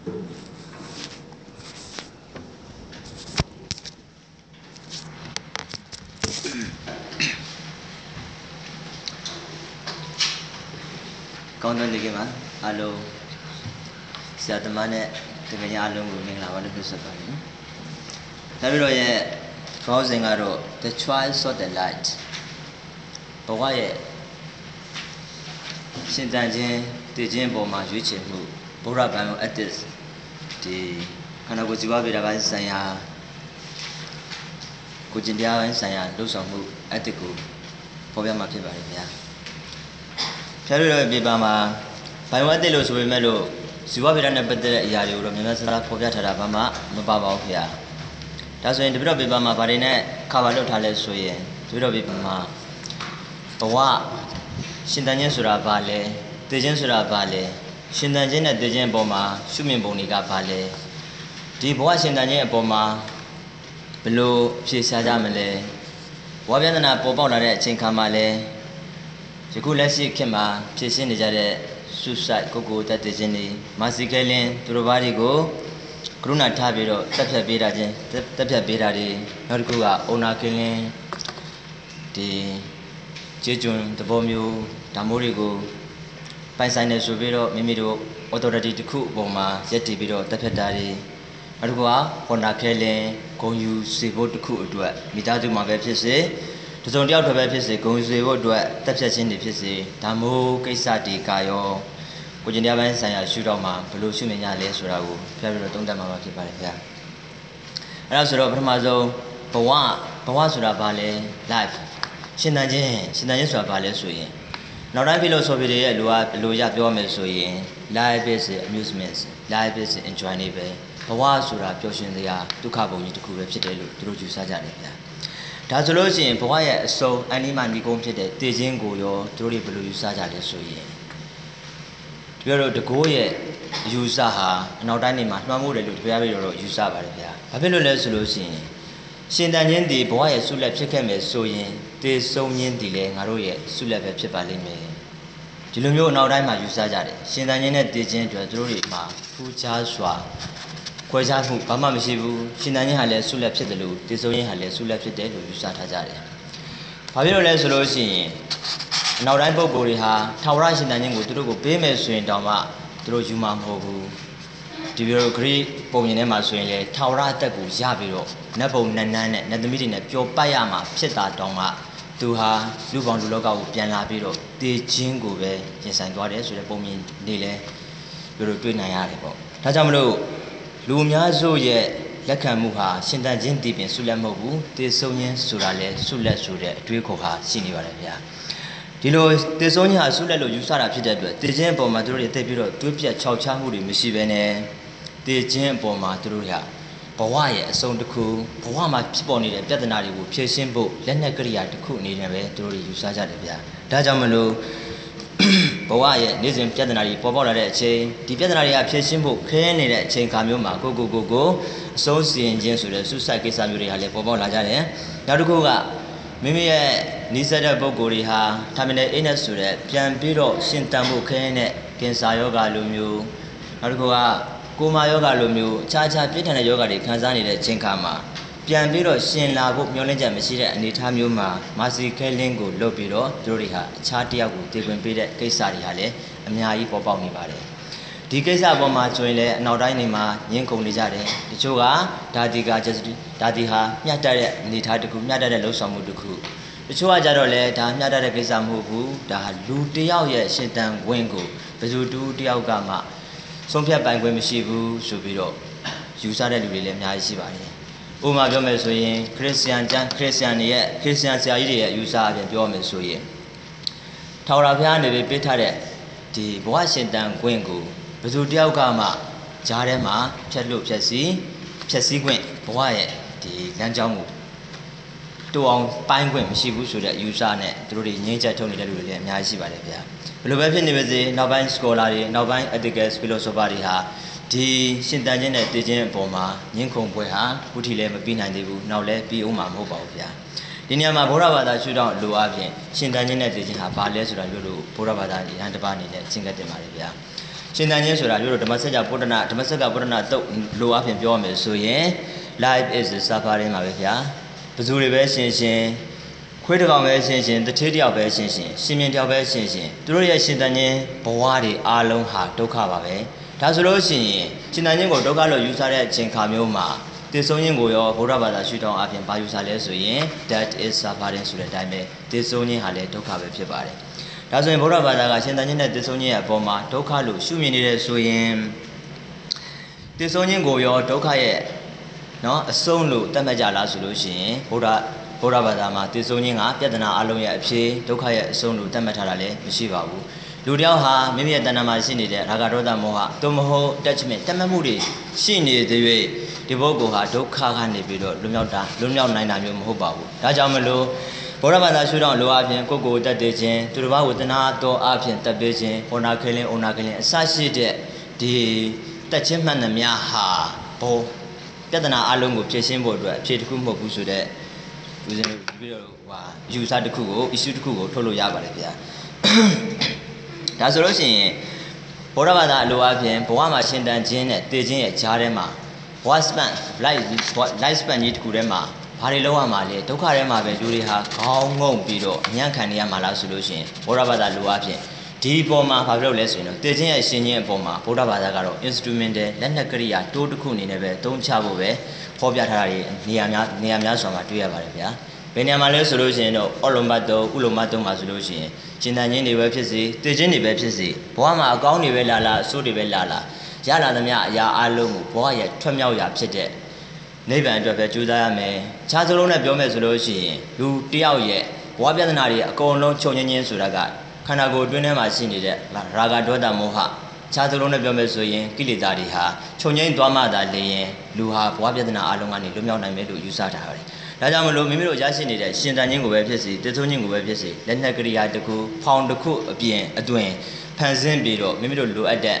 ကောင်းတဲ့နေ့ကမှာအားလုံးဆရာသမားနဲ့တကယ်အားလုံးကိုမင်္ဂလာပါလို့ပြောဆက်ပါတယ်နော်။နောက်ပြီးတော့ရဲ့ခေါင်းစဉ်ကတော့ the choice of the light ဘဝရဲ့ရှင်တန်ခြင်းတည်ခြင်းပုံမှာရွေးချယ်မှု ဘုရားဘံကို ethics ဒီခန္ဓာကိုယ်ဇီဝဗေဒပိုင်းဆိုင်ရာကိုကျင့်တရားပိုင်းဆိုင်ရာလှုပ်ဆောင်မှု ethics ကိုဖော်ပြမှာဖြစ်ပါတယ်ခင်ဗျာ။ဖျားရတဲ့ပေပါမှာဘိုင်ဝတ်တစ်လို့ဆိုပေမဲ့လို့ဇီဝဗေဒနဲ့ပတ်သက်တဲ့အရာတွေကိုတော့များများစားစားဖော်ပြထားတာဘာမှမပါပါဘူးခင်ဗျာဒါဆိုရင်တပိတော့ပေပါမှာဗာတွေနဲ့ခါပါလွတ်ထားလဲဆိုရင်တပိတော့ပေပါမှာဘဝရှင်တန်ခြင်းဆိုတာဘာလဲတည်ခြင်းဆိုတာဘာလဲ ရှင်တန်ခြင်းနဲ့တည်ခြင်းအပေါ်မှာရှုမြင်ပုံတွေကဘာလဲဒီဘဝရှင်တန်ခြင်းအပေါ်မှာဘယ်လိုဖြေရှားကြမလဲဘဝပြဿနာပေါ်ပေါက်လာတဲ့အချိန်ခါမှာလဲယခုလက်ရှိခေတ်မှာဖြည့်ရှင်းနေကြတဲ့ suicide ကိုကိုတက်တည်ခြင်းတွေမာစီကဲလင်းသူတို့ဘာတွေကိုကရုဏာထားပြီးတော့တက်ဖြတ်ပေးတာချင်းတက်ဖြတ်ပေးတာတွေနောက်တစ်ခုကအုံနာကင်းလင်းဒီကျေကျွန်းသဘောမျိုးဒါမျိုးတွေကို ပိုင်ဆိုင်နေဆိုပြီးတော့မိမိတို့ authority တစ်ခုအပေါ်မှာရက်တည်ပြီးတော့တက်ဖြတ်တာတွေနောက်တစ်ခုကဟွန်နာခဲလင်းဂုံယူစေဖို့တစ်ခုအတွက်မိသားစုမှာပဲဖြစ်စေတစုံတယောက်တစ်ပဲဖြစ်စေဂုံစေဖို့အတွက်တက်ဖြတ်ခြင်းတွေဖြစ်စေဒါမို့ကိစ္စဒီကာယောကိုကျင်တရားပိုင်းဆိုင်ရာရှုတော့မှာဘယ်လိုရှုမြင်ရလဲဆိုတာကိုဖျက်ပြီးတော့သုံးသပ်မှာပါဖြစ်ပါတယ်ခင်ဗျာအဲ့ဒါဆိုတော့ပထမဆုံးဘဝဘဝဆိုတာဘာလဲ life ရှင်သန်ခြင်းရှင်သန်ခြင်းဆိုတာဘာလဲဆိုရင် နောက်တိုင်း philosophy တွေရဲ့လူကဘယ်လိုရပြောမယ်ဆိုရင် life is amusement life is enjoyable ဘဝဆိုတာပျော်ရွှင်စရာဒုက္ခပုံကြီးတစ်ခုပဲဖြစ်တယ်လို့သူတို့ယူဆကြတယ်ဗျာဒါဆိုလို့ရှိရင်ဘဝရဲ့အစုံအနိမနိကုံးဖြစ်တဲ့တည်ခြင်းကိုရောသူတို့တွေဘယ်လိုယူဆကြလဲဆိုရင်ဒီလိုတော့တကိုးရဲ့ယူဆဟာအနောက်တိုင်းနေမှာလွှမ်းမိုးတယ်လို့တရားပြီးတော့ယူဆပါတယ်ဗျာဘာဖြစ်လို့လဲဆိုလို့ရှိရင် ရှင်တန်ခြင်းဒီဘဝရဲ့ဆုလက်ဖြစ်ခဲ့မယ်ဆိုရင်တည်ဆုံးခြင်းဒီလည်းငါတို့ရဲ့ဆုလက်ပဲဖြစ်ပါလိမ့်မယ်ဒီလိုမျိုးအနောက်တိုင်းမှာယူဆကြတယ်ရှင်တန်ခြင်းနဲ့တည်ခြင်းအတွက်သူတို့တွေမှာထူးခြားစွာခွဲခြားမှုဘာမှမရှိဘူးရှင်တန်ခြင်းဟာလည်းဆုလက်ဖြစ်တယ်လို့တည်ဆုံးခြင်းဟာလည်းဆုလက်ဖြစ်တယ်လို့ယူဆထားကြတယ်ဘာဖြစ်လို့လဲဆိုလို့ရှိရင်အနောက်တိုင်းပုဂ္ဂိုလ်တွေဟာထာဝရရှင်တန်ခြင်းကိုသူတို့ကိုပေးမယ်ဆိုရင်တောင်မှသူတို့ယူမှာမဟုတ်ဘူး ဒီလိုဂရိပုံမြင်ထဲမှာဆိုရင်လေထာဝရအသက်ကိုရပြီးတော့နတ်ဘုံနန်းနန်းနဲ့နတ်သမီးတွေနဲ့ပျော်ပတ်ရမှာဖြစ်တာတောင်မှသူဟာလူပေါင်းလူလောကကိုပြန်လာပြီးတော့တည်ခြင်းကိုပဲရင်ဆိုင်သွားတယ်ဆိုတဲ့ပုံမြင်နေလဲတို့တို့တွေ့နိုင်ရတယ်ပေါ့ဒါကြောင့်မလို့လူအများစုရဲ့လက်ခံမှုဟာရှင်တန်ခြင်းတည်ပင်ဆုလက်မဟုတ်ဘူးတည်ဆုံးခြင်းဆိုတာလဲဆုလက်ဆိုတဲ့အတွေးခေါ်ဟာရှိနေပါတယ်ဗျာဒီလိုတည်ဆုံးခြင်းဟာဆုလက်လို့ယူဆတာဖြစ်တဲ့အတွက်တည်ခြင်းအပေါ်မှာတို့တွေသိပြီးတော့တွေးပြတ်ခြောက်ခြားမှုတွေမရှိဘဲနဲ့ တည်ခြင်းအပေါ်မှာတို့ရဘဝရဲ့အစုံတစ်ခုဘဝမှာဖြစ်ပေါ်နေတဲ့ပြဿနာတွေကိုဖြေရှင်းဖို့လက်နက်ကရိယာတစ်ခုအနေနဲ့ပဲတို့တွေယူဆကြတယ်ဗျာဒါကြောင့်မလို့ဘဝရဲ့နေ့စဉ်ပြဿနာတွေပေါ်ပေါက်လာတဲ့အချိန်ဒီပြဿနာတွေကဖြေရှင်းဖို့ခဲနေတဲ့အချိန်ခါမျိုးမှာကိုကိုကိုကိုအစိုးစီရင်ခြင်းဆိုတဲ့ဆုစိုက်ကိစ္စမျိုးတွေဟာလည်းပေါ်ပေါက်လာကြတယ်နောက်တစ်ခုကမိမိရဲ့နီးစပ်တဲ့ပုံကိုယ်တွေဟာ terminal illness ဆိုတဲ့ပြန်ပြီးတော့ရှင်တန်ဖို့ခဲတဲ့ကင်ဆာယောဂလိုမျိုးနောက်တစ်ခုက ကိုမာယောဂလိုမျိုးအခြားခြားပြည့်ထန်တဲ့ယောဂတွေခံစားနေတဲ့အချိန်ခါမှာပြန်ပြီးတော့ရှင်လာဖို့မျှော်လင့်ချက်မရှိတဲ့အနေအထားမျိုးမှာမာစီခဲလင်းကိုလုပ်ပြီးတော့သူတို့တွေဟာအခြားတယောက်ကိုတည်ခွင့်ပေးတဲ့ကိစ္စတွေဟာလည်းအများကြီးပေါ်ပေါက်နေပါတယ်ဒီကိစ္စပေါ်မှာဆိုရင်လည်းအနောက်တိုင်းနေမှာညှင်းကုန်နေကြတယ်တချို့ကဒါဒီကဂျက်ဒါဒီဟာမျှတတဲ့အနေအထားတစ်ခုမျှတတဲ့လှုပ်ဆောင်မှုတစ်ခုတချို့ကကြတော့လေဒါမျှတတဲ့ကိစ္စမဟုတ်ဘူးဒါလူတယောက်ရဲ့ရှင်တန်ဝင်ကိုဘယ်သူတူတယောက်ကမှ ဆုံးဖြတ်ပိုင်ခွင့်မရှိဘူးဆိုပြီးတော့ယူဆတဲ့လူတွေလည်းအများကြီးရှိပါတယ်ဥပမာပြောမယ်ဆိုရင်ခရစ်ယာန်ကျမ်းခရစ်ယာန်တွေရဲ့ခရစ်ယာန်ဆရာကြီးတွေရဲ့ယူဆအပြင်ပြောမယ်ဆိုရင်ထာဝရဘုရားနေပြီးပေးထားတဲ့ဒီဘဝရှင်တန်ခွင့်ကိုဘယ်သူတယောက်ကမှဂျားထဲမှာဖြတ်လို့ဖြတ်စီဖြတ်စည်းခွင့်ဘဝရဲ့ဒီလမ်းကြောင်းကိုတူအောင်ပိုင်းခွင့်မရှိဘူးဆိုတဲ့ user နဲ့သူတို့တွေငင်းချက်ထုတ်နေတဲ့လူတွေလည်းအများကြီးရှိပါတယ်ဗျာ ဘယ်လိုပဲဖြစ်နေပါစေနောက်ပိုင်း scholar တွေနောက်ပိုင်း ethical philosopher တွေဟာဒီရှင်တန်ခြင်းနဲ့တည်ခြင်းအပေါ်မှာညှင်းခုန်ပွဲဟာခုထိလည်းမပြီးနိုင်သေးဘူးနောက်လည်းပြီးအောင်မှာမဟုတ်ပါဘူးဗျာဒီနေရာမှာဗုဒ္ဓဘာသာရှုထောင့်လိုအပ်ဖြင့်ရှင်တန်ခြင်းနဲ့တည်ခြင်းဟာဘာလဲဆိုတာမျိုးလို့ဗုဒ္ဓဘာသာဉာဏ်တစ်ပါးအနေနဲ့ရှင်းပြတင်ပါတယ်ဗျာရှင်တန်ချင်းဆိုတာပြောလို့ဓမ္မစကြာပုဒ္ဒနာဓမ္မစက္ကပုဒ္ဒနာတုတ်လိုအပ်ဖြင့်ပြောရမယ်ဆိုရင် life is suffering ပါပဲဗျာဘယ်သူတွေပဲရှင်ရှင် ခွေးတစ်ကောင်ပဲရှင်ရှင်တစ်ထေးတစ်ယောက်ပဲရှင်ရှင်ရှင်မြင်တစ်ယောက်ပဲရှင်ရှင်သူတို့ရဲ့ရှင်တန်ချင်းဘဝတွေအားလုံးဟာဒုက္ခပါပဲဒါဆိုလို့ရှိရင်ရှင်တန်ချင်းကိုဒုက္ခလို့ယူဆတဲ့အချိန်ခါမျိုးမှာတည်ဆုံးခြင်းကိုရောဗုဒ္ဓဘာသာရှုထောင့်အပြင်ဘာယူဆလဲဆိုရင် that is suffering ဆိုတဲ့အတိုင်းပဲတည်ဆုံးခြင်းဟာလည်းဒုက္ခပဲဖြစ်ပါတယ်ဒါဆိုရင်ဗုဒ္ဓဘာသာကရှင်တန်ချင်းနဲ့တည်ဆုံးခြင်းရဲ့အပေါ်မှာဒုက္ခလို့ရှုမြင်နေတဲ့ဆိုရင်တည်ဆုံးခြင်းကိုရောဒုက္ခရဲ့နော်အဆုံးလို့တတ်မှတ်ကြလားဆိုလို့ရှိရင်ဗုဒ္ဓ ဗုဒ္ဓဘာသာမှာတည်ဆုံးခြင်းကပြဿနာအလုံးရဲ့အဖြေဒုက္ခရဲ့အဆုံးလို့တတ်မှတ်ထားတာလည်းမရှိပါဘူးလူတယောက်ဟာမိမိရဲ့တဏ္ဍာမှာရှိနေတဲ့ရာဂဒေါသမောဟသို့မဟုတ် attachment တတ်မှတ်မှုတွေရှိနေတဲ့၍ဒီပုဂ္ဂိုလ်ဟာဒုက္ခကနေပြီးတော့လွတ်မြောက်တာလွတ်မြောက်နိုင်တာမျိုးမဟုတ်ပါဘူးဒါကြောင့်မလို့ဘုရားဘာသာရှုထောင့်လိုအပ်ဖြင့်ကိုယ်ကိုယ်တက်သေးခြင်းသူတစ်ပါးကိုတနာတော်အဖြင့်တက်ပေးခြင်းဟောနာခလင်းဩနာခလင်းအစရှိတဲ့ဒီတက်ချင်းမှန်သမျှဟာဘောပြဿနာအလုံးကိုဖြေရှင်းဖို့အတွက်အဖြေတစ်ခုမဟုတ်ဘူးဆိုတော့ ဦးဇင်းတို့ပြီးတော့ဟဟာယူဆတစ်ခုကို issue တစ်ခုကိုထုတ်လို့ရပါတယ်ဗျာဒါဆိုလို့ရှိရင်ဘုရားဘာသာအလိုအပ်ဖြင့်ဘဝမှာရှင်တန်ခြင်းနဲ့တည်ခြင်းရဲ့ကြားထဲမှာ voice span life life span ကြီးတစ်ခုထဲမှာဘာတွေလောက်ရမှာလဲဒုက္ခထဲမှာပဲလူတွေဟာခေါင်းငုံပြီးတော့အညံ့ခံနေရမှာလားဆိုလို့ရှိရင်ဘုရားဘာသာလိုအပ်ဖြင့် ဒီပေါ်မှာဘာဖြစ်လို့လဲဆိုရင်တော့တည်ခြင်းရဲ့ရှင်ခြင်းအပေါ်မှာဘုရားဘာသာကတော့ instrument တဲ့လက်နက်ကရိယာတိုးတစ်ခုအနေနဲ့ပဲသုံးချဖို့ပဲဖော်ပြထားတာတွေနေရာများနေရာများစွာမှာတွေ့ရပါတယ်ဗျာဘယ်နေရာမှာလဲဆိုလို့ရှိရင်တော့အော်လုံမတ်တုံးဥလုံမတ်တုံးမှာဆိုလို့ရှိရင်ရှင်တန်ခြင်းတွေပဲဖြစ်စေတည်ခြင်းတွေပဲဖြစ်စေဘဝမှာအကောင်းတွေပဲလာလာအဆိုးတွေပဲလာလာရလာသမျှအရာအလုံးကိုဘဝရဲ့ထွက်မြောက်ရာဖြစ်တဲ့နိဗ္ဗာန်အတွက်ပဲကြိုးစားရမယ်။ခြားစလုံးနဲ့ပြောမယ်ဆိုလို့ရှိရင်လူတယောက်ရဲ့ဘဝပြဿနာတွေအကုန်လုံးချုပ်ငင်းခြင်းဆိုတာက ခန္ဓာကိုယ်အတွင်းထဲမှာရှိနေတဲ့ရာဂဒေါသမောဟခြားစလုံးနဲ့ပြောမယ်ဆိုရင်ကိလေသာတွေဟာချုပ်ငင်းသွားမှသာလေရင်လူဟာဘဝပြဿနာအလုံးကနေလွတ်မြောက်နိုင်မယ်လို့ယူဆထားပါတယ်။ဒါကြောင့်မလို့မိမိတို့ရရှိနေတဲ့ရှင်တန်ခြင်းကိုပဲဖြစ်စေတည်ဆုံးခြင်းကိုပဲဖြစ်စေလက်နက်ကရိယာတစ်ခုဖောင်တစ်ခုအပြင်အတွင်ဖန်ဆင်းပြီးတော့မိမိတို့လိုအပ်တဲ့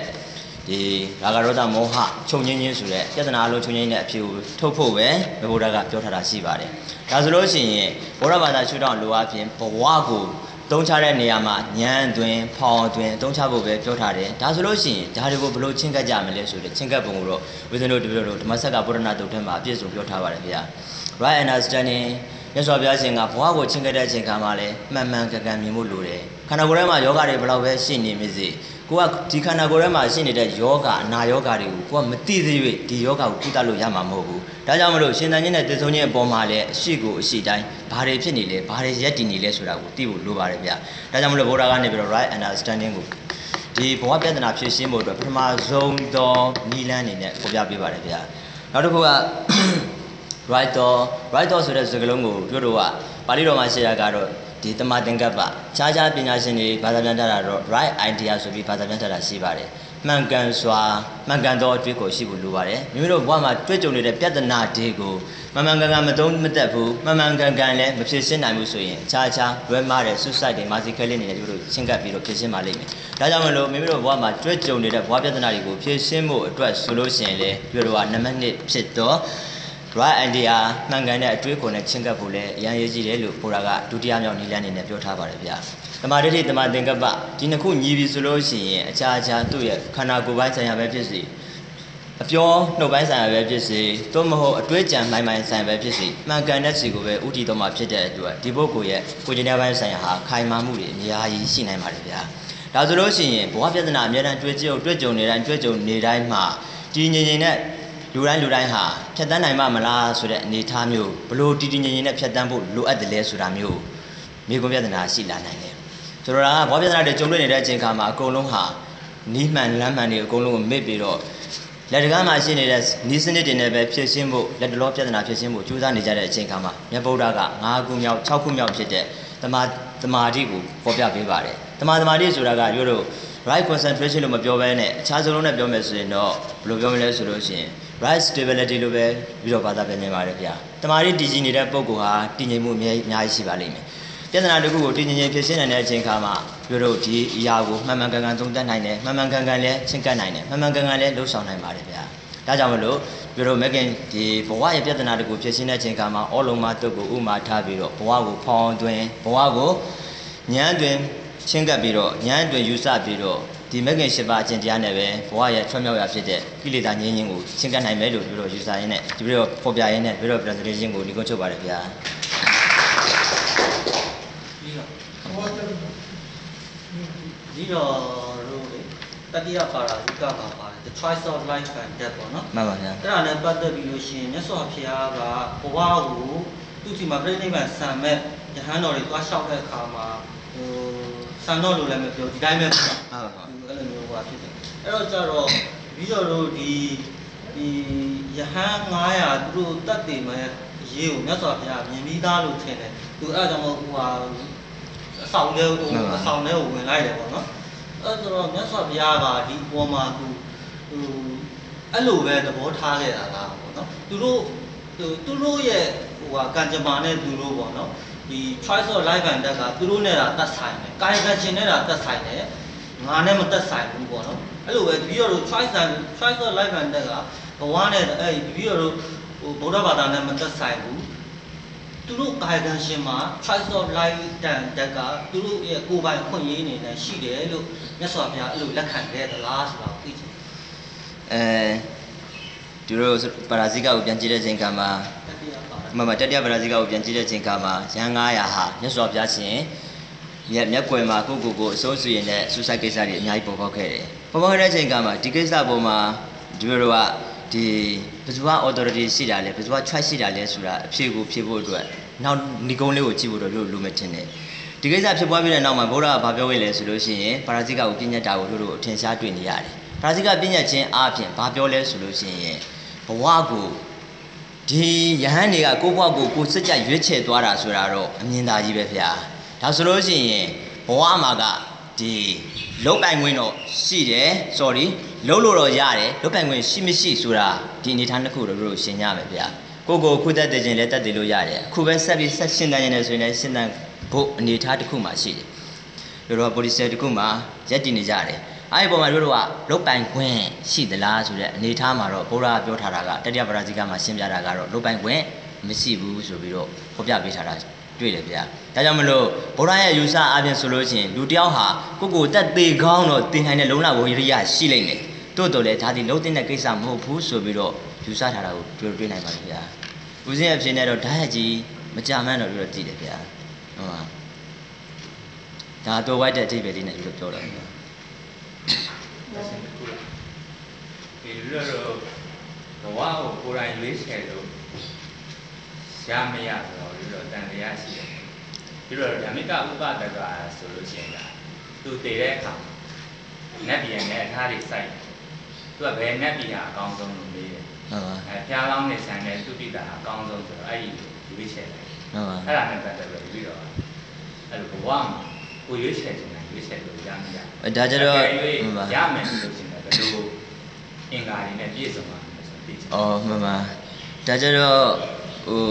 ဒီရာဂရောဒမောဟချုပ်ငင်းခြင်းဆိုတဲ့ပြဿနာအလုံးချုပ်ငင်းတဲ့အဖြစ်ကိုထုတ်ဖို့ပဲဘုရားကပြောထားတာရှိပါတယ်။ဒါဆိုလို့ရှိရင်ဘုရားဘာသာရှုထောင့်လိုအပ်ဖြင့်ဘဝကို သုံးချတဲ့နေရာမှာညံတွင်ဖောင်တွင်သုံးချဖို့ပဲပြောထားတယ်ဒါဆိုလို့ရှိရင်ဒါတွေကိုဘယ်လိုချင်းကပ်ကြမလဲဆိုတဲ့ချင်းကပ်ပုံကိုတော့ဝိဇ္ဇနုတပြည့်တို့ဓမ္မစက်ကပုရဏတုတ်ထဲမှာအပြည့်စုံပြောထားပါတယ်ဗျာ right understanding မြတ်စွာဘုရားရှင်ကဘဝကိုချင်းကပ်တဲ့အချိန်ခါမှာလည်းမှန်မှန်ကန်ကန်မြင်ဖို့လိုတယ် ခန္ဓာကိုယ်ထဲမှာယောဂတွေဘယ်လောက်ပဲရှိနေမစေကိုကဒီခန္ဓာကိုယ်ထဲမှာရှိနေတဲ့ယောဂအနာယောဂတွေကိုကိုကမသိသေး၍ဒီယောဂကိုကုသလို့ရမှာမဟုတ်ဘူးဒါကြောင့်မလို့ရှင်သန်ခြင်းနဲ့တည်ဆုံးခြင်းအပေါ်မှာလည်းအရှိကိုအရှိတိုင်းဘာတွေဖြစ်နေလဲဘာတွေရက်တည်နေလဲဆိုတာကိုသိဖို့လိုပါတယ်ဗျာဒါကြောင့်မလို့ဘုရားကနေပြီးတော့ right understanding ကိုဒီဘဝပြဿနာဖြေရှင်းဖို့အတွက်ပထမဆုံးသောနီလန်းအနေနဲ့ပေါ်ပြပေးပါတယ်ဗျာနောက်တစ်ခုက right တော့ right တော့ဆိုတဲ့စကားလုံးကိုပြောတော့ကပါဠိတော်မှာရှိတာကတော့ ဒီတမသင်္ကပ္ပခြားခြားပညာရှင်တွေဘာသာပြန်ထားတာတော့ right idea ဆိုပြီးဘာသာပြန်ထားတာရှိပါတယ်မှန်ကန်စွာမှန်ကန်သောအတွေ့ကိုရှိဖို့လိုပါတယ်မိမိတို့ဘဝမှာတွေ့ကြုံနေတဲ့ပြဿနာတွေကိုမှန်မှန်ကန်ကန်မသုံးမသက်ဘူးမှန်မှန်ကန်ကန်လည်းမဖြစ်ရှင်းနိုင်ဘူးဆိုရင်ခြားခြားလွဲမှားတဲ့ suicide တွေမာစီခဲလေးနေတယ်ဒီလိုရှင်းကပ်ပြီးတော့ဖြစ်ရှင်းပါလိမ့်မယ်ဒါကြောင့်မလို့မိမိတို့ဘဝမှာတွေ့ကြုံနေတဲ့ဘဝပြဿနာတွေကိုဖြေရှင်းဖို့အတွက်ဆိုလို့ရှိရင်လေဒီလိုကနံပါတ်1ဖြစ်တော့ right idea မှန်ကန်တဲ့အတွေးကိုနဲ့ချင်းကပ်ဖို့လည်းအရန်ရေးကြည့်တယ်လို့ဘုရားကဒုတိယမြောက်နည်းလမ်းအနေနဲ့ပြောထားပါတယ်ဗျာ။တမာဒိဋ္ဌိတမာသင်္ကပ္ပဒီနှစ်ခုညီပြီဆိုလို့ရှိရင်အခြားအခြားသူ့ရဲ့ခန္ဓာကိုယ်ပိုင်းဆိုင်ရာပဲဖြစ်စီအပြောနှုတ်ပိုင်းဆိုင်ရာပဲဖြစ်စီသို့မဟုတ်အတွေးကြံမိုင်းမိုင်းဆိုင်ရာပဲဖြစ်စီမှန်ကန်တဲ့စီကိုပဲဥတီတော်မှာဖြစ်တဲ့အတွက်ဒီပုဂ္ဂိုလ်ရဲ့ကိုယ်ကျင်တဲ့ပိုင်းဆိုင်ရာဟာခိုင်မာမှုတွေအများကြီးရှိနိုင်ပါတယ်ဗျာ။ဒါဆိုလို့ရှိရင်ဘဝပြဿနာအများတန်းတွေ့ကြုံတွေ့ကြုံနေတိုင်းတွေ့ကြုံနေတိုင်းမှာဒီငြိမ်ငြိမ်နဲ့ လူတိုင်းလူတိုင်းဟာဖြတ်တန်းနိုင်မှမလားဆိုတဲ့အနေအထားမျိုးဘလို့တည်တည်ငြိမ်ငြိမ်နဲ့ဖြတ်တန်းဖို့လိုအပ်တယ်လဲဆိုတာမျိုးမိကွန်ပြဿနာရှိလာနိုင်တယ်ဆိုတော့ကဘောပြဿနာတွေကြုံတွေ့နေတဲ့အချိန်ခါမှာအကုန်လုံးဟာနီးမှန်လမ်းမှန်တွေအကုန်လုံးကိုမေ့ပြီးတော့လက်တကားမှာရှိနေတဲ့နီးစနစ်တွေနဲ့ပဲဖြည့်ရှင်းဖို့လက်တလောပြဿနာဖြည့်ရှင်းဖို့ကြိုးစားနေကြတဲ့အချိန်ခါမှာမြတ်ဗုဒ္ဓက၅ခုမြောက်၆ခုမြောက်ဖြစ်တဲ့တမာတမာတိကိုပေါ်ပြပေးပါတယ်တမာတမာတိဆိုတာကပြောလို့ right concentration လို့မပြောဘဲနဲ့အခြားစလုံးနဲ့ပြောမယ်ဆိုရင်တော့ဘယ်လိုပြောမလဲဆိုလို့ရှိရင် right stability လို့ပဲပြီးတော့ဘာသာပြန်နေပါတယ်ဗျာတမာရီတည်ကြည်နေတဲ့ပုံကောဟာတည်ငြိမ်မှုအများကြီးရှိပါလိမ့်မယ်ပြဿနာတစ်ခုကိုတည်ငြိမ်ငြိမ်ဖြေရှင်းနိုင်တဲ့အချိန်ခါမှာပြောတော့ဒီအရာကိုမှန်မှန်ကန်ကန်သုံးသပ်နိုင်တယ်မှန်မှန်ကန်ကန်လည်းရှင်းကပ်နိုင်တယ်မှန်မှန်ကန်ကန်လည်းလှုပ်ဆောင်နိုင်ပါတယ်ဗျာဒါကြောင့်မလို့ပြောတော့မက်ကင်ဒီဘဝရဲ့ပြဿနာတကူဖြေရှင်းတဲ့အချိန်ခါမှာအောလုံးမတုတ်ကိုဥမာထားပြီးတော့ဘဝကိုဖောင်းသွင်းဘဝကိုညမ်းသွင်းချင်းကပ်ပြီးတော့ညမ်းသွင်းယူဆပြီးတော့ ဒီမဂ္ဂင်၈ပါးအကျင့်တရားနဲ့ပဲဘဝရဲ့ထွက်မြောက်ရာဖြစ်တဲ့ကိလေသာငြိမ်းခြင်းကိုရှင်းကပ်နိုင်မယ်လို့ဒီလိုယူဆရင်းနဲ့ဒီလိုဖော်ပြရင်းနဲ့ဒီလို presentation ကိုဒီကုန်းချုပ်ပါတယ်ဗျာပြီးတော့ဘောတဒီတော့တို့လေတတိယပါရာဇိကမှာပါတယ် the choice of life and death ပေါ့နော်မှန်ပါဗျာအဲ့ဒါနဲ့ပတ်သက်ပြီးလို့ရှိရင်မြတ်စွာဘုရားကဘဝကိုသူ့စီမှာပြိဋိဘံဆံမဲ့ယဟန်တော်တွေသွားလျှောက်တဲ့အခါမှာဟိုဆံတော်လို့လည်းမပြောဒီတိုင်းပဲပေါ့နော်ဟုတ်ပါဟု တ်အဲ့လိုမျိုးဟိုဖြစ်တယ်အဲ့တော့ကြတော့ပြီးတော့တို့ဒီဒီယဟန်900သူတို့တတ်တယ်မဲ့ရေးကိုမြတ်စွာဘုရားမြင်ပြီးသားလို့ထင်တယ်သူအဲ့ဒါကြောင့်မို့ဟိုဟာအဆောင်လေးဟိုအဆောင်လေးကိုဝင်လိုက်တယ်ပေါ့နော်အဲ့တော့မြတ်စွာဘုရားကဒီပေါ်မှာသူဟိုအဲ့လိုပဲသဘောထားခဲ့တာလားပေါ့နော်သူတို့သူသူတို့ရဲ့ဟိုဟာကံကြမ္မာနဲ့သူတို့ပေါ့နော်ဒီ choice of life and death ကသူတို့နဲ့တာတတ်ဆိုင်တယ်ကာယကံရှင်နဲ့တာတတ်ဆိုင်တယ် ငါနဲ့မသက်ဆိုင်ဘူးပေါ့နော်အဲ့လိုပဲတပည့်တော်တို့ choice and choice of life and death ကဘဝနဲ့အဲ့တပည့်တော်တို့ဟိုဗုဒ္ဓဘာသာနဲ့မသက်ဆိုင်ဘူးသူတို့ကာယကံရှင်မှာ choice of life and death ကသူတို့ရဲ့ကိုယ်ပိုင်ခွင့်ရင်းနေနဲ့ရှိတယ်လို့မြတ်စွာဘုရားအဲ့လိုလက်ခံခဲ့သလားဆိုတာကိုသိချင်အဲဒီလိုပါရာဇိကကိုပြန်ကြည့်တဲ့ချိန်ကမှာတတိယပါရမမတတိယပရာဇိကကိုပြန်ကြည့်တဲ့ချိန်ကမှာရန်900ဟာမြတ်စွာဘုရားရှင် မြက်မြက်ကွယ်မှာကိုကိုကိုအစိုးစရင်တဲ့ဆူဆိုက်ကိစ္စတွေအများကြီးပေါ်ပေါက်ခဲ့တယ်ပေါ်ပေါက်ခဲ့တဲ့ချိန်ကမှာဒီကိစ္စပေါ်မှာဒီလိုကဒီဘယ်သူက authority ရှိတာလဲဘယ်သူက choice ရှိတာလဲဆိုတာအဖြေကိုဖြေဖို့အတွက်နောက်ဒီကုန်းလေးကိုကြည့်ဖို့တော့လို့လိုမထင်နဲ့ဒီကိစ္စဖြစ်ပွားပြီးတဲ့နောက်မှာဘုရားကဘာပြောခဲ့လဲဆိုလို့ရှိရင်ပါရာဇိကကိုပြည့်ညတ်တာကိုတို့တို့အထင်ရှားတွေ့နေရတယ်ပါရာဇိကပြည့်ညတ်ခြင်းအပြင်ဘာပြောလဲဆိုလို့ရှိရင်ဘဝကိုဒီယဟန်တွေကကိုယ့်ဘဝကိုကိုယ်စက်ကြရွေးချယ်သွားတာဆိုတာတော့အမြင်သာကြီးပဲဗျာ ဒါဆိုလို့ရှိရင်ဘဝမှာကဒီလုတ်ပိုင်ခွင့်တော့ရှိတယ် sorry လုတ်လို့တော့ရတယ်လုတ်ပိုင်ခွင့်ရှိမရှိဆိုတာဒီအနေထားတစ်ခုတော့တို့ရှင်းရမယ်ဗျာကိုယ့်ကိုယ်ခုသက်တဲ့ခြင်းလည်းတက်တည်လို့ရတယ်အခုပဲဆက်ပြီးဆက်ရှင်းတန်းရင်လည်းဆိုရင်လည်းရှင်းတန်းဖို့အနေထားတစ်ခုမှရှိတယ်တို့တော့ policy တစ်ခုမှရက်တည်နေကြတယ်အဲ့ဒီပုံမှာတို့တို့ကလုတ်ပိုင်ခွင့်ရှိသလားဆိုတဲ့အနေထားမှာတော့ဘုရားပြောထားတာကတတိယပရာဇိကမှာရှင်းပြတာကတော့လုတ်ပိုင်ခွင့်မရှိဘူးဆိုပြီးတော့ဖော်ပြပေးထားတာ တွေ့တယ်ဗျာဒါကြောင့်မလို့ဘုရားရဲ့ယူဆအပြင်ဆိုလို့ရှိရင်လူတစ်ယောက်ဟာကိုယ့်ကိုယ်တက်သေးကောင်းတော့တင်နိုင်တဲ့လုံလဝိရိယရှိလိမ့်မယ်တိုးတော်လည်းဒါဒီလုံးတဲ့ကိစ္စမဟုတ်ဘူးဆိုပြီးတော့ယူဆထားတာကိုတွေ့တွေ့နိုင်ပါလိမ့်ဗျာဦးစင်းအဖြစ်နဲ့တော့ဓာတ်ရကြီးမကြမ်းမှန်းတော့ပြီးတော့ကြည့်တယ်ဗျာဟုတ်ပါဒါတော့ဝိုက်တဲ့အထိပ္ပယ်လေးနဲ့ပြီးတော့ပြောတော့ဗျာဒီလိုတော့ဘဝကိုကိုယ်တိုင်ရွေးချယ်လို့ရမရဆိုတော့ဒီလို တန်တရားရှိတယ်ပြီးတော့ဓမ္မိကဥပဒကဆိုလို့ရှိရင်ကသူတည်တဲ့အခါနတ်ပြည်နဲ့အထားတွေစိုက်သူကဘယ်နတ်ပြည်ဟာအကောင်းဆုံးလို့မေးတယ်ဟုတ်ပါအဲဖျားလောင်းနဲ့ဆန်တဲ့သူတိတာအကောင်းဆုံးဆိုတော့အဲ့ဒီရွေးချယ်လိုက်ဟုတ်ပါအဲ့ဒါနဲ့ပတ်သက်ပြီးတော့အဲ့လိုဘဝမှာကိုရွေးချယ်ခြင်းနဲ့ရွေးချယ်လို့ရမရဒါကြတော့ရွေးဟုတ်ပါရမယ်လို့ရှင်တယ်ဘယ်လိုအင်္ဂါတွေနဲ့ပြည့်စုံမှာလဲဆိုသိချင်တယ်အော်မှန်ပါဒါကြတော့ဟို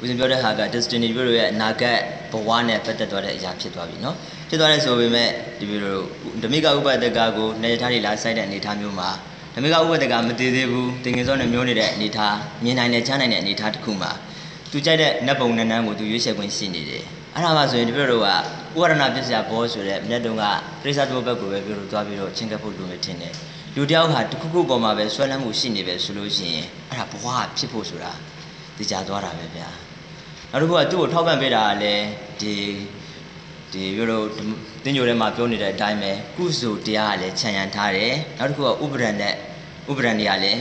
ဦးဇင်းပြောတဲ့ဟာက destiny တို့ရဲ့အနာဂတ်ဘဝနဲ့ပတ်သက်သွားတဲ့အရာဖြစ်သွားပြီเนาะဖြစ်သွားတဲ့ဆိုပေမဲ့ဒီလိုဓမိကဥပဒကကိုနေထားတွေလာစိုက်တဲ့အနေအထားမျိုးမှာဓမိကဥပဒကမတည်သေးဘူးတင်ငယ်စောနဲ့မျိုးနေတဲ့အနေအထားမြင်နိုင်တဲ့ချမ်းနိုင်တဲ့အနေအထားတစ်ခုမှာသူကြိုက်တဲ့နတ်ပုံနန်းနန်းကိုသူရွေးချယ်ခွင့်ရှိနေတယ်အဲ့ဒါမှဆိုရင်ဒီလိုတော့ကဥရဏပစ္စယဘောဆိုတဲ့မြတ်တုံကပြိဿတုဘက်ကိုပဲပြောလို့သွားပြီးတော့ချင်းကပ်ဖို့လိုမယ်ထင်တယ်လူတယောက်ဟာတစ်ခုခုပေါ်မှာပဲဆွဲလန်းမှုရှိနေပဲဆိုလို့ရှိရင်အဲ့ဒါဘဝဖြစ်ဖို့ဆိုတာသိကြသွားတာပဲဗျာ နောက်တစ်ခုကသူ့ကိုထောက်ပံ့ပေးတာကလည်းဒီဒီပြောလို့တင်းကြိုထဲမှာပြောနေတဲ့အတိုင်းပဲကုစုတရားကလည်းခြံရံထားတယ်နောက်တစ်ခုကဥပဒံနဲ့ဥပဒံတွေကလည်း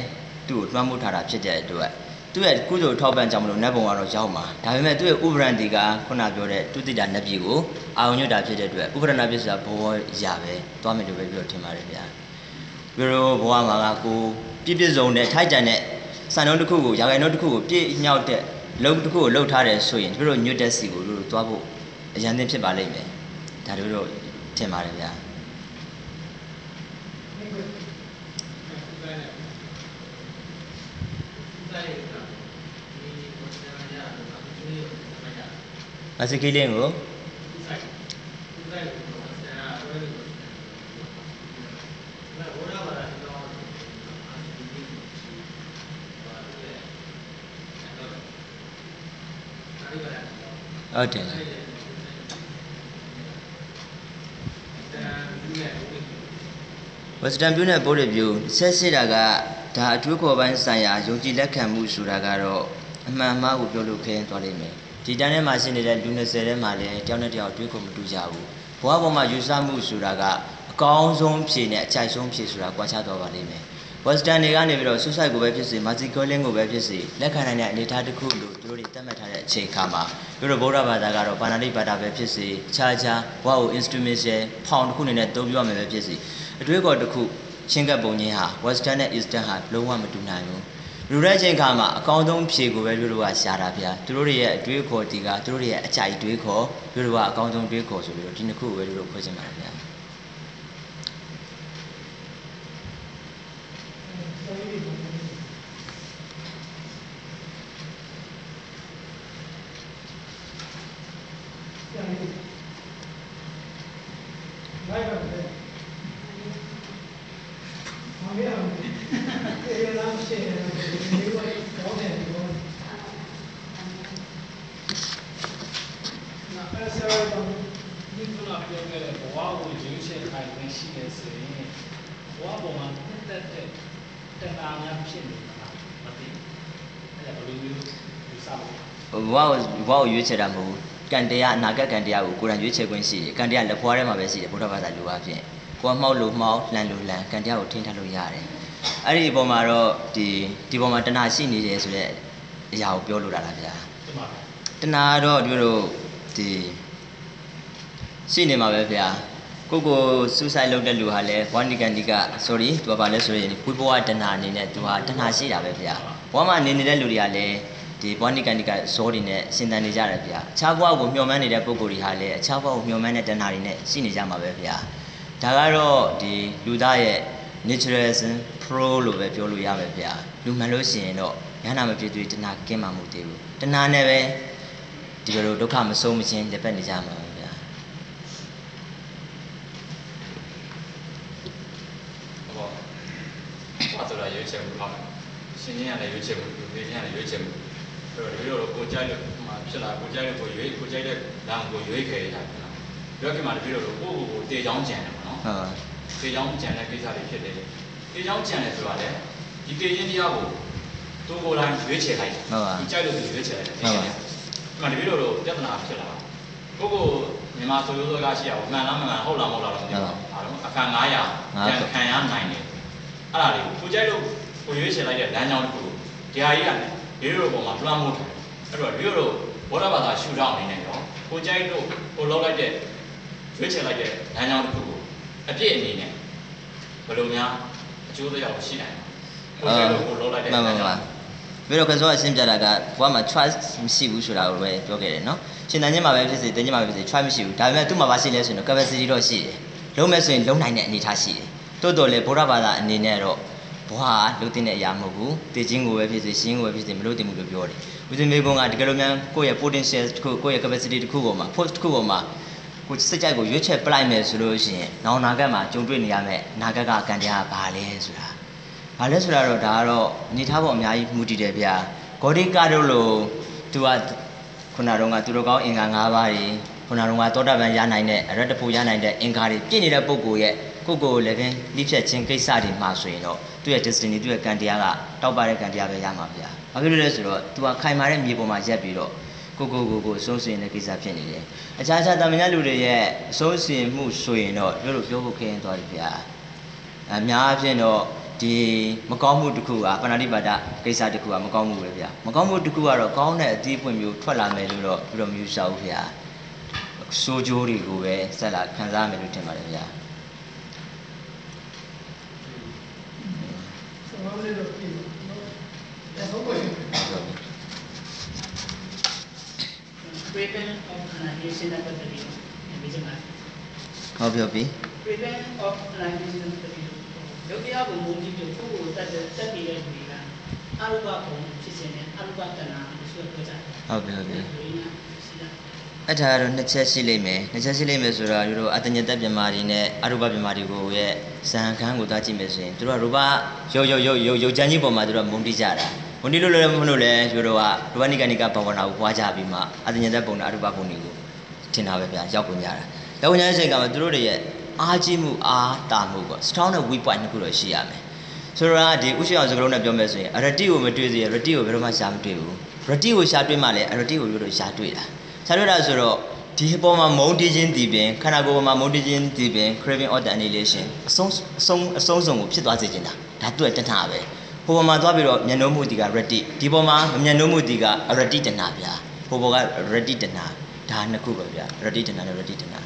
သူ့ကိုတွမ်းမှုထားတာဖြစ်တဲ့အတွက်သူ့ရဲ့ကုသိုလ်ထောက်ပံ့ကြောင့်မလို့နတ်ဘုံကတော့ရောက်မှာဒါပေမဲ့သူ့ရဲ့ဥပဒံဒီကခုနပြောတဲ့တုတိတာနတ်ပြည်ကိုအာရုံညွတ်တာဖြစ်တဲ့အတွက်ဥပဒနာပစ္စယဘောရပဲတွားမယ်လို့ပဲပြောထင်ပါတယ်ဗျာပြီးတော့ဘဝမှာကကိုပြည့်ပြည့်စုံတဲ့ထိုက်တန်တဲ့စံနှုန်းတစ်ခုကိုရာဂိုင်နှုန်းတစ်ခုကိုပြည့်ညှောက်တဲ့ လုံတစ်ခုကိုလှုပ်ထားတယ်ဆိုရင်တို့ညွတ်တဲ့စီကိုတို့သွားဖို့အရန်သင့်ဖြစ်ပါလိမ့်မယ်ဒါတို့တော့ထင်ပါတယ်ဗျာမစကီလင်းကို ဟုတ်တယ် Western View နဲ့ Board View ဆက်စစ်တာကဒါအထူးခေါ်ပိုင်းဆိုင်ရာယုံကြည်လက်ခံမှုဆိုတာကတော့အမှန်အမှားကိုပြောလို့ခဲရင်သွားလိမ့်မယ်ဒီတန်းထဲမှာရှိနေတဲ့လူ20ထဲမှာလည်းတယောက်နဲ့တယောက်အတွေးခေါ်မတူကြဘူးဘဝပေါ်မှာယူဆမှုဆိုတာကအကောင်းဆုံးဖြေနဲ့အကြိုက်ဆုံးဖြေဆိုတာကွာခြားသွားပါလိမ့်မယ် Western တွေကနေပြီးတော့ suicide ကိုပဲဖြစ်စေ mercy calling ကိုပဲဖြစ်စေလက်ခံနိုင်တဲ့အနေအထားတစ်ခုလို့သူတို့တွေသတ်မှတ်ထားတဲ့အချိန်ခါမှာပြီးတော့ဗုဒ္ဓဘာသာကတော့ဘာနာတိဘာသာပဲဖြစ်စေခြားခြားဘဝကို instrumental ဖောင်တစ်ခုအနေနဲ့သုံးပြရမယ်ပဲဖြစ်စေအတွေးခေါ်တစ်ခုချင်းကပ်ပုံချင်းဟာ Western နဲ့ Eastern ဟာလုံးဝမတူနိုင်ဘူးလူတဲ့အချိန်ခါမှာအကောင်းဆုံးဖြေကိုပဲတို့တို့ကရှာတာဗျာသူတို့တွေရဲ့အတွေးခေါ်ဒီကသူတို့တွေရဲ့အကြိုက်တွေးခေါ်တို့တို့ကအကောင်းဆုံးတွေးခေါ်ဆိုပြီးတော့ဒီနှစ်ခုကိုပဲတို့တို့ခွဲချင်ပါတယ်ဗျာ ဘဝကိုဘဝကိုရွေးချယ်တာမဟုတ်ဘူးကံတရားအနာဂတ်ကံတရားကိုကိုယ်တိုင်ရွေးချယ်ခွင့်ရှိတယ်ကံတရားလက်ဖွားထဲမှာပဲရှိတယ်ဗုဒ္ဓဘာသာလူအဖြစ် ကိုယ်ကမှောက်လို့မှောက်လှန်လို့လှန်ကံတရားကိုထိန်းထားလို့ရတယ်အဲ့ဒီအပေါ်မှာတော့ဒီဒီပေါ်မှာတဏှာရှိနေတယ်ဆိုတဲ့အရာကိုပြောလို့တာလားဗျာဒီမှာတဏှာကတော့တို့တို့ဒီရှိနေမှာပဲဗျာကိုကိုဆူဆိုက်လုပ်တဲ့လူဟာလဲဝန္ဒီကန်ဒီက sorry သူကဘာလဲဆိုရင်ဝိဘဝတဏှာအနေနဲ့သူဟာတဏှာရှိတာပဲဗျာဘဝမှာနေနေတဲ့လူတွေကလည်းဒီဝန္ဒီကန်ဒီကဇောတွေနဲ့ရှင်းတန်နေကြတယ်ဗျာအခြားဘဝကိုမျှော်မှန်းနေတဲ့ပုံကိုယ်တွေဟာလည်းအခြားဘဝကိုမျှော်မှန်းတဲ့တဏှာတွေနဲ့ရှိနေကြမှာပဲဗျာ ဒါကတော့ဒီလူသားရဲ့ naturalism pro လို့ပဲပြောလို့ရမယ်ဗျာလူမှန်လို့ရှိရင်တော့ဉာဏမဖြစ်သေးတဏှာကင်းမှမဟုတ်သေးဘူးတဏှာနဲ့ပဲဒီလိုဒုက္ခမဆုံးမချင်းလက်ပတ်နေကြမှာပါဗျာဟောဟောဆိုတာရွေးချယ်မှုပါရှင်ချင်းကလည်းရွေးချယ်မှုလူတွေချင်းကလည်းရွေးချယ်မှုအဲ့တော့ဒီလိုတော့ကိုကြိုက်လို့မှဖြစ်လာကိုကြိုက်လို့ကိုရွေးကိုကြိုက်တဲ့လမ်းကိုရွေးခဲ့ရတာပေါ့နော်ပြောခင်မှာတပြည့်တော့ကိုကိုကိုတေချောင်းကြံတယ်ပေါ့နော် ဟုတ်တေချောင်းကြံတဲ့ကိစ္စတွေဖြစ်တယ်တေချောင်းကြံတယ်ဆိုတာလေဒီတေချင်းတရားကိုသူကိုယ်တိုင်ရွေးချယ်လိုက်တယ်သူကြိုက်လို့သူရွေးချယ်လိုက်တယ်ဒီမှာတပြည့်တော့ပြဿနာဖြစ်လာကိုကိုမြန်မာဆိုရိုးစကားရှိရအောင်မှန်လားမမှန်ဟုတ်လားမဟုတ်လားတော့မသိဘူးအားလုံးအခါ900ပြန်ခံရနိုင်တယ်အဲ့ဒါလေးကိုကိုကြိုက်လို့ကိုရွေးချယ်လိုက်တဲ့လမ်းကြောင်းတစ်ခုကိုဒီဟာကြီးကလည်းဒီလိုပုံမှာလွှမ်းမိုးထားတယ်အဲ့တော့ဒီလိုဘောဓဘာသာရှုထောင့်အနေနဲ့တော့ကိုကြိုက်လို့ကိုလောက်လိုက်တဲ့ရွေးချယ်လိုက်တဲ့လမ်းကြောင်းတစ်ခုကို အပြည့်အနေနဲ့ဘယ်လိုများအကျိုးသက်ရောက်ရှိနိုင်လဲကိုကြိုက်လို့ကိုလောက်လိုက်တဲ့မှန်ပါလမ်းပါကြောင်းပြီးတော့ခစောအရှင်းပြတာကဘဝမှာ trust မရှိဘူးဆိုတာကိုပဲပြောခဲ့တယ်နော်ရှင်တန်ချင်းမှာပဲဖြစ်စေတင်ချင်းမှာပဲဖြစ်စေ trust မရှိဘူးဒါပေမဲ့သူ့မှာပါရှိလဲဆိုရင်တော့ capacity တော့ရှိတယ်လုံးမဲ့ဆိုရင်လုံးနိုင်တဲ့အနေအထားရှိတယ်တိုးတော်လေဗုဒ္ဓဘာသာအနေနဲ့တော့ဘဝကလုံးတင်တဲ့အရာမဟုတ်ဘူးတည်ခြင်းကိုပဲဖြစ်စေရှင်းကိုပဲဖြစ်စေမလို့တင်ဘူးလို့ပြောတယ်ဦးဇင်းမေကုန်းကတကယ်လို့များကိုယ့်ရဲ့ potential တစ်ခုကိုယ့်ရဲ့ capacity တစ်ခုပေါ်မှာ force တစ်ခုပေါ်မှာ ကိုယ်စိတ်ကြိုက်ကိုရွေးချယ်ပလိုက်မယ်ဆိုလို့ရှိရင်နောက်နာဂတ်မှာကြုံတွေ့နေရမယ့်နာဂတ်ကအကံတရားကဘာလဲဆိုတာ။ဘာလဲဆိုတော့ဒါကတော့အနေထားပေါ်အများကြီးမူတည်တယ်ဗျာ။ဂေါဒီကတို့လိုသူကခုနကတော့ကသူတို့ကောင်းအင်္ဂါ၅ပါးကြီးခုနကတော့သောတာပန်ရနိုင်တဲ့အရတ္တဖို့ရနိုင်တဲ့အင်္ဂါတွေပြည့်နေတဲ့ပုဂ္ဂိုလ်ရဲ့ကိုယ့်ကိုယ်လည်းပဲလိဖြတ်ခြင်းကိစ္စတွေမှာဆိုရင်တော့သူ့ရဲ့ destiny သူ့ရဲ့ကံတရားကတောက်ပတဲ့ကံတရားပဲရမှာဗျာ။ဘာဖြစ်လို့လဲဆိုတော့သူကခိုင်မာတဲ့မြေပေါ်မှာရက်ပြီးတော့ ကိုကိုကိုကိုအဆုံးစင်တဲ့ကိစ္စဖြစ်နေတယ်။အခြားခြားတာမညာလူတွေရဲ့အဆုံးစင်မှုဆိုရင်တော့တို့လိုပြောဖို့ခရင်သွားတယ်ဗျာ။အများအပြည့်တော့ဒီမကောင်းမှုတစ်ခုကပဏာတိပါဒကိစ္စတစ်ခုကမကောင်းမှုပဲဗျာမကောင်းမှုတစ်ခုကတော့ကောင်းတဲ့အသီးပွင့်မျိုးထွက်လာမယ်လို့တော့ပြီးတော့မယူဆဘူးဗျာစိုးကြိုးတွေကိုပဲဆက်လာခံစားမယ်လို့ထင်ပါတယ်ဗျာ ဆောင်းလေးတော့ပြည်နော်ဒါဟုတ်ပါရဲ့ prevent of annihilation နဲ့ပတ်သက်ပြီးဒီမှာဟုတ်ပြီဟုတ်ပြီ prevent of annihilation နဲ့ပတ်သက်ပြီးဒုတိယဘုံမူကြီးကိုကိုယ်ကိုတတ်တဲ့တက်နေတဲ့လူတွေကအရုပဘုံဖြစ်ခြင်းနဲ့အရုပတဏ္ဍာလို့ဆိုပြောကြတယ်ဟုတ်ပြီဟုတ်ပြီဒီကရှိတာအဲ့ဒါကတော့နှစ်ချက်ရှိလိမ့်မယ်နှစ်ချက်ရှိလိမ့်မယ်ဆိုတော့တို့အတ္တညတပြမာတွေနဲ့အရူပပြမာတွေကိုရဲ့ဇံခန်းကိုသွားကြည့်မယ်ဆိုရင်တို့ကရူပရုပ်ရုပ်ရုပ်ရုပ်ရုပ်ချမ်းကြီးပေါ်မှာတို့ကမုန်တိကြတာ မုန်တိလို့လည်းမလို့လည်းတို့ကရူပနိကနိကဘာဝနာကိုပွားကြပြီးမှအတ္တညတပုံနဲ့အရူပပုံတွေကိုထင်တာပဲဗျာရောက်ကုန်ကြတာရောက်ကုန်ကြတဲ့အချိန်ကမှတို့တွေရဲ့အားကြီးမှုအားတာမှုပေါ့ strong နဲ့ weak point နှစ်ခုတော့ရှိရမယ်ဆိုတော့ဒီဥရှိအောင်စကလုံးနဲ့ပြောမယ်ဆိုရင် reti ကိုမတွေ့စေရ reti ကိုဘယ်တော့မှရှာမတွေ့ဘူး reti ကိုရှာတွေ့မှလည်း reti ကိုရိုးရိုးရှာတွေ့တာရှာတွေ့တာဆိုတော့ဒီအပေါ်မှာမုံတီးခြင်းတည်ပင်ခန္ဓာကိုယ်ပေါ်မှာမုံတီးခြင်းတည်ပင် craving order annihilation အဆုံးအဆုံးအဆုံးစုံကိုဖြစ်သွားစေချင်တာဒါသူ့ရဲ့တဏှာပဲ ဟိုပေါ်မှာသွားပြီးတော့မျက်နှာမှုတီက reti ဒီပေါ်မှာမျက်နှာမှုတီက reti တဏှာဗျာဟိုပေါ်က reti တဏှာဒါနှစ်ခုပဲဗျာ reti တဏှာနဲ့ reti တဏှာ